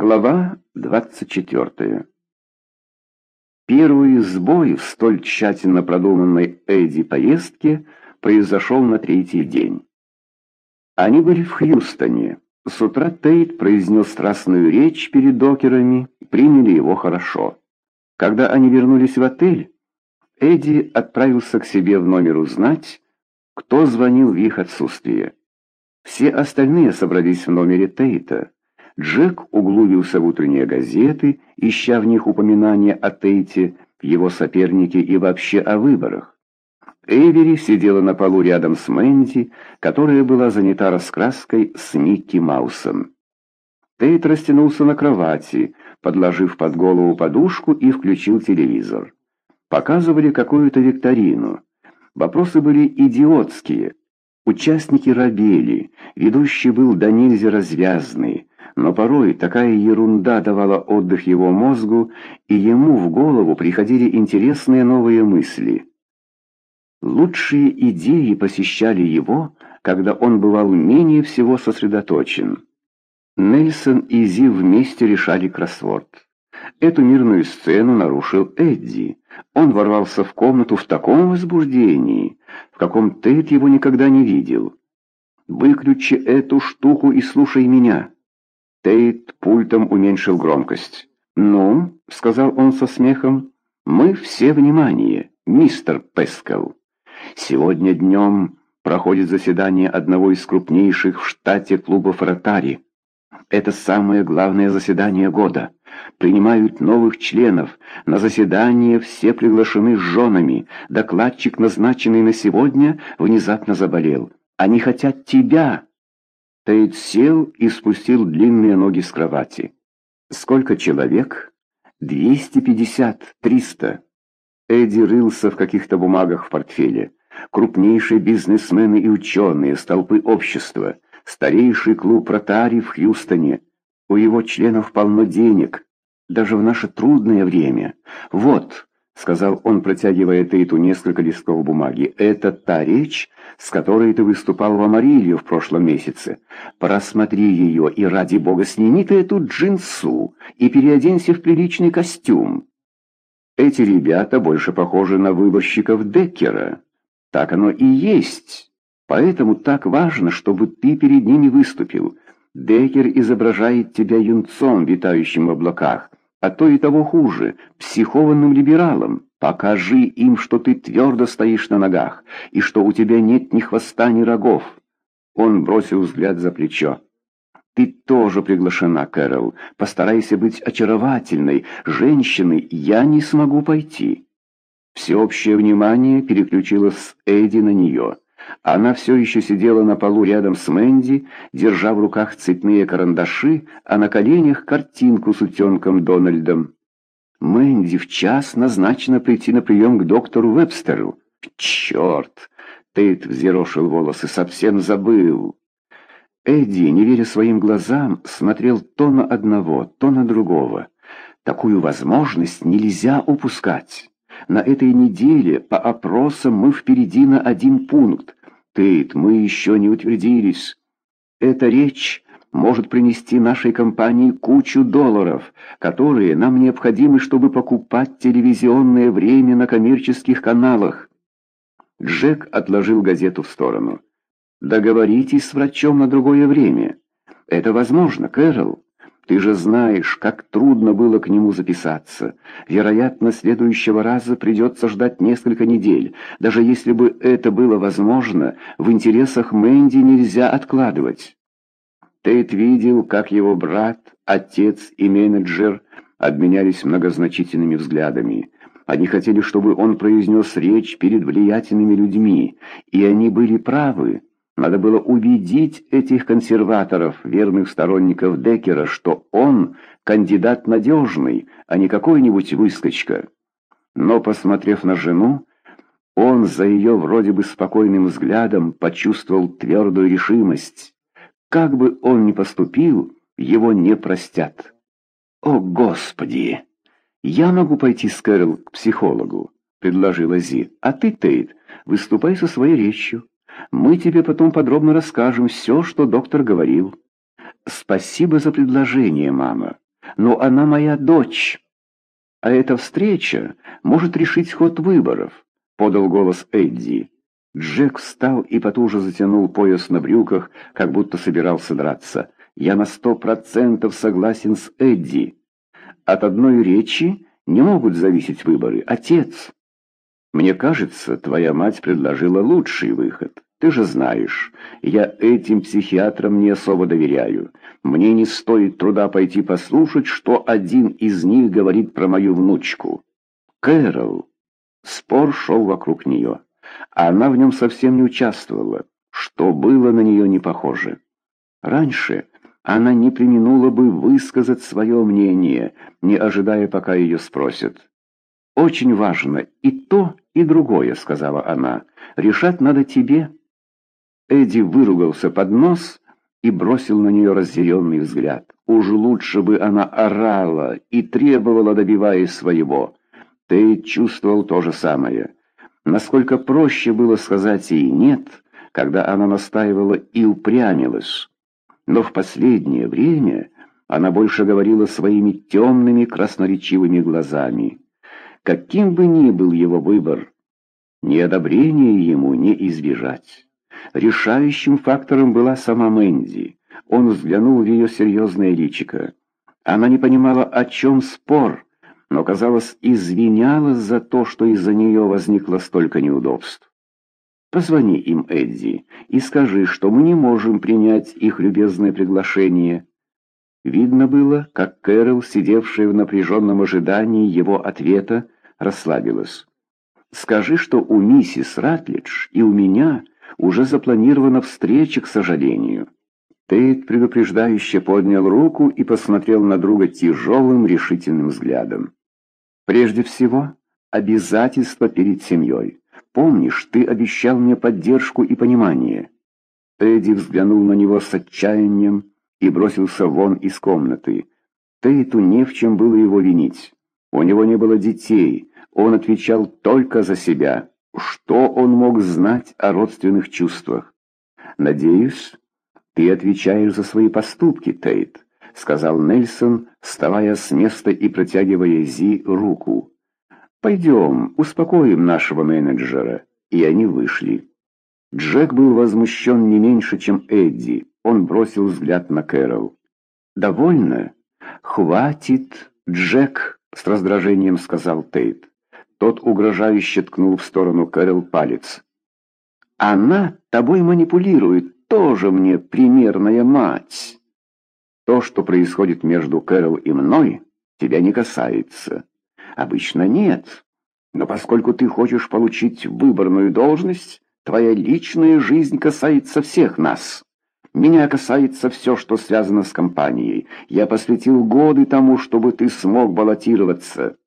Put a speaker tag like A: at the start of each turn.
A: Глава 24. Первый сбой в столь тщательно продуманной Эдди поездке произошел на третий день. Они были в Хьюстоне. С утра Тейт произнес страстную речь перед докерами, приняли его хорошо. Когда они вернулись в отель, Эдди отправился к себе в номер узнать, кто звонил в их отсутствие. Все остальные собрались в номере Тейта. Джек углубился в утренние газеты, ища в них упоминания о Тейте, его сопернике и вообще о выборах. Эвери сидела на полу рядом с Мэнди, которая была занята раскраской с Микки Маусом. Тейт растянулся на кровати, подложив под голову подушку и включил телевизор. Показывали какую-то викторину. Вопросы были идиотские. Участники робели, ведущий был до нельзя развязный, но порой такая ерунда давала отдых его мозгу, и ему в голову приходили интересные новые мысли. Лучшие идеи посещали его, когда он бывал менее всего сосредоточен. Нельсон и Зи вместе решали кроссворд. Эту мирную сцену нарушил Эдди. Он ворвался в комнату в таком возбуждении, в каком Тед его никогда не видел. «Выключи эту штуку и слушай меня», Тейт пультом уменьшил громкость. «Ну», — сказал он со смехом, — «мы все внимание, мистер Пескал. Сегодня днем проходит заседание одного из крупнейших в штате клубов «Ротари». Это самое главное заседание года. Принимают новых членов. На заседание все приглашены с женами. Докладчик, назначенный на сегодня, внезапно заболел. Они хотят тебя, Тейт сел и спустил длинные ноги с кровати. «Сколько человек?» «Двести пятьдесят, триста». Эдди рылся в каких-то бумагах в портфеле. Крупнейшие бизнесмены и ученые, столпы общества, старейший клуб Ротари в Хьюстоне. У его членов полно денег, даже в наше трудное время. Вот, — сказал он, протягивая Тейту несколько листков бумаги. «Это та речь, с которой ты выступал в Амарилью в прошлом месяце. Просмотри ее и, ради бога, сними ты эту джинсу и переоденься в приличный костюм. Эти ребята больше похожи на выборщиков Деккера. Так оно и есть. Поэтому так важно, чтобы ты перед ними выступил. Деккер изображает тебя юнцом, витающим в облаках» а то и того хуже, психованным либералом. Покажи им, что ты твердо стоишь на ногах, и что у тебя нет ни хвоста, ни рогов. Он бросил взгляд за плечо. Ты тоже приглашена, Кэрол. Постарайся быть очаровательной. Женщиной я не смогу пойти. Всеобщее внимание переключилось с Эдди на нее. Она все еще сидела на полу рядом с Мэнди, держа в руках цветные карандаши, а на коленях картинку с утенком Дональдом. Мэнди в час назначено прийти на прием к доктору Вебстеру. Черт! Тейт взъерошил волосы, совсем забыл. Эдди, не веря своим глазам, смотрел то на одного, то на другого. Такую возможность нельзя упускать. На этой неделе по опросам мы впереди на один пункт. Тейт, мы еще не утвердились. Эта речь может принести нашей компании кучу долларов, которые нам необходимы, чтобы покупать телевизионное время на коммерческих каналах. Джек отложил газету в сторону. Договоритесь с врачом на другое время. Это возможно, Кэрол. Ты же знаешь, как трудно было к нему записаться. Вероятно, следующего раза придется ждать несколько недель. Даже если бы это было возможно, в интересах Мэнди нельзя откладывать. Тейт видел, как его брат, отец и менеджер обменялись многозначительными взглядами. Они хотели, чтобы он произнес речь перед влиятельными людьми, и они были правы. Надо было убедить этих консерваторов, верных сторонников Деккера, что он кандидат надежный, а не какой-нибудь выскочка. Но, посмотрев на жену, он за ее вроде бы спокойным взглядом почувствовал твердую решимость. Как бы он ни поступил, его не простят. «О, Господи! Я могу пойти с Кэрол к психологу», — предложила Зи. «А ты, Тейт, выступай со своей речью». Мы тебе потом подробно расскажем все, что доктор говорил. Спасибо за предложение, мама. Но она моя дочь. А эта встреча может решить ход выборов, подал голос Эдди. Джек встал и потуже затянул пояс на брюках, как будто собирался драться. «Я на сто процентов согласен с Эдди. От одной речи не могут зависеть выборы. Отец, мне кажется, твоя мать предложила лучший выход. Ты же знаешь, я этим психиатрам не особо доверяю. Мне не стоит труда пойти послушать, что один из них говорит про мою внучку. Кэрол. Спор шел вокруг нее. Она в нем совсем не участвовала, что было на нее не похоже. Раньше она не применула бы высказать свое мнение, не ожидая, пока ее спросят. «Очень важно и то, и другое», — сказала она. «Решать надо тебе». Эдди выругался под нос и бросил на нее разъяренный взгляд. Уж лучше бы она орала и требовала, добиваясь своего. Ты чувствовал то же самое. Насколько проще было сказать ей «нет», когда она настаивала и упрямилась. Но в последнее время она больше говорила своими темными красноречивыми глазами. Каким бы ни был его выбор, неодобрение ему не избежать. Решающим фактором была сама Мэнди. Он взглянул в ее серьезное личико. Она не понимала, о чем спор, но, казалось, извинялась за то, что из-за нее возникло столько неудобств. «Позвони им, Эдди, и скажи, что мы не можем принять их любезное приглашение». Видно было, как Кэрол, сидевшая в напряженном ожидании его ответа, расслабилась. «Скажи, что у миссис Ратлидж и у меня уже запланирована встреча, к сожалению». Тейт предупреждающе поднял руку и посмотрел на друга тяжелым решительным взглядом. Прежде всего, обязательства перед семьей. Помнишь, ты обещал мне поддержку и понимание. Эдди взглянул на него с отчаянием и бросился вон из комнаты. Тейту не в чем было его винить. У него не было детей, он отвечал только за себя. Что он мог знать о родственных чувствах? «Надеюсь, ты отвечаешь за свои поступки, Тейт», — сказал Нельсон, вставая с места и протягивая Зи руку. «Пойдем, успокоим нашего менеджера». И они вышли. Джек был возмущен не меньше, чем Эдди. Он бросил взгляд на Кэрол. «Довольно? Хватит, Джек!» — с раздражением сказал Тейт. Тот угрожающе ткнул в сторону Кэрол палец. «Она тобой манипулирует, тоже мне примерная мать!» То, что происходит между Кэрол и мной, тебя не касается. Обычно нет. Но поскольку ты хочешь получить выборную должность, твоя личная жизнь касается всех нас. Меня касается все, что связано с компанией. Я посвятил годы тому, чтобы ты смог баллотироваться.